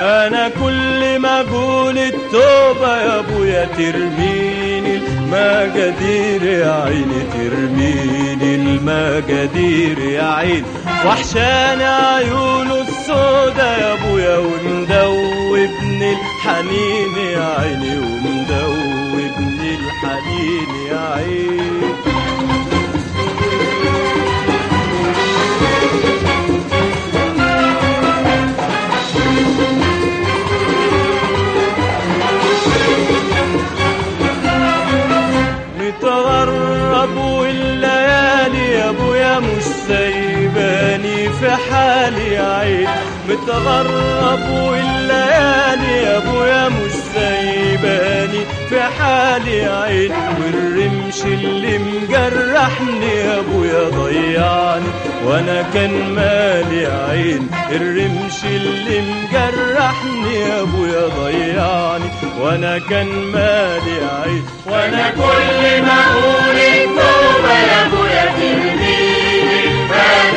أنا كل ما أقول التوبة يا ابويا ترميني المجادير يا عيني ترميني المجادير يا عين. وحشاني عيونه السودا يا ابويا ومدوبني الحنين يا عيني ومدوبني الحنين يا عيني سايباني في حالي عين متغرب والليالي يا ابويا مش سايباني في حالي عين والرمش اللي مجرحني يا ابويا ضيعني وأنا كان مالي عين. الرمش اللي مجرحني يا ابويا ضيعني وأنا كان مالي عين. وأنا كل ما أقول التوبه يا ابويا ترميني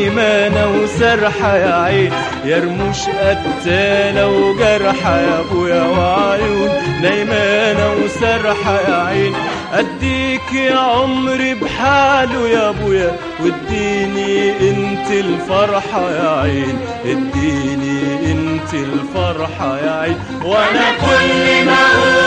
وعيون نايمانة وسرحة يا عين يا رموش قتالة وجرحة يا ابويا وعيون. نايمانة وسرحة يا عين اديك يا عمري بحاله يا ابويا. واديني انت الفرحة يا عين اديني انت الفرحة يا عين. وأنا كل ما أقول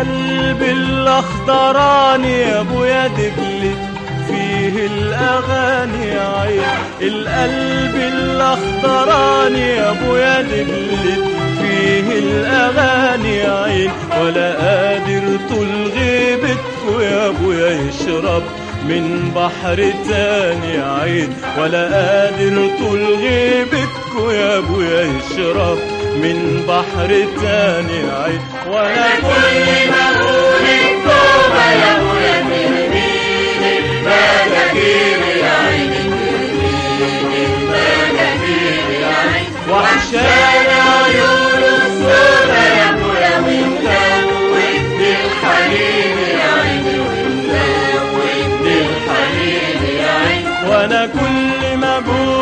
القلب الاخضراني يا ابويا دبلت فيه الأغاني عين القلب الاخضراني يا ابويا دبلت فيه الأغاني عين ولا قادر طول غيبتكوا يا ابويا يشرب. من بحر تاني عين ولا قادر طول غيبتكوا يا ابويا يشرب. من بحر تاني عيد وأنا كل ما أقول التوبه يا ابويا ترميني بداكير العيد ترميني بداكير العيد وحشانا عيون الصوبه يا ابويا ومدوب بالحنين العيد ومدوب بالحنين عيني وأنا كل ما أقول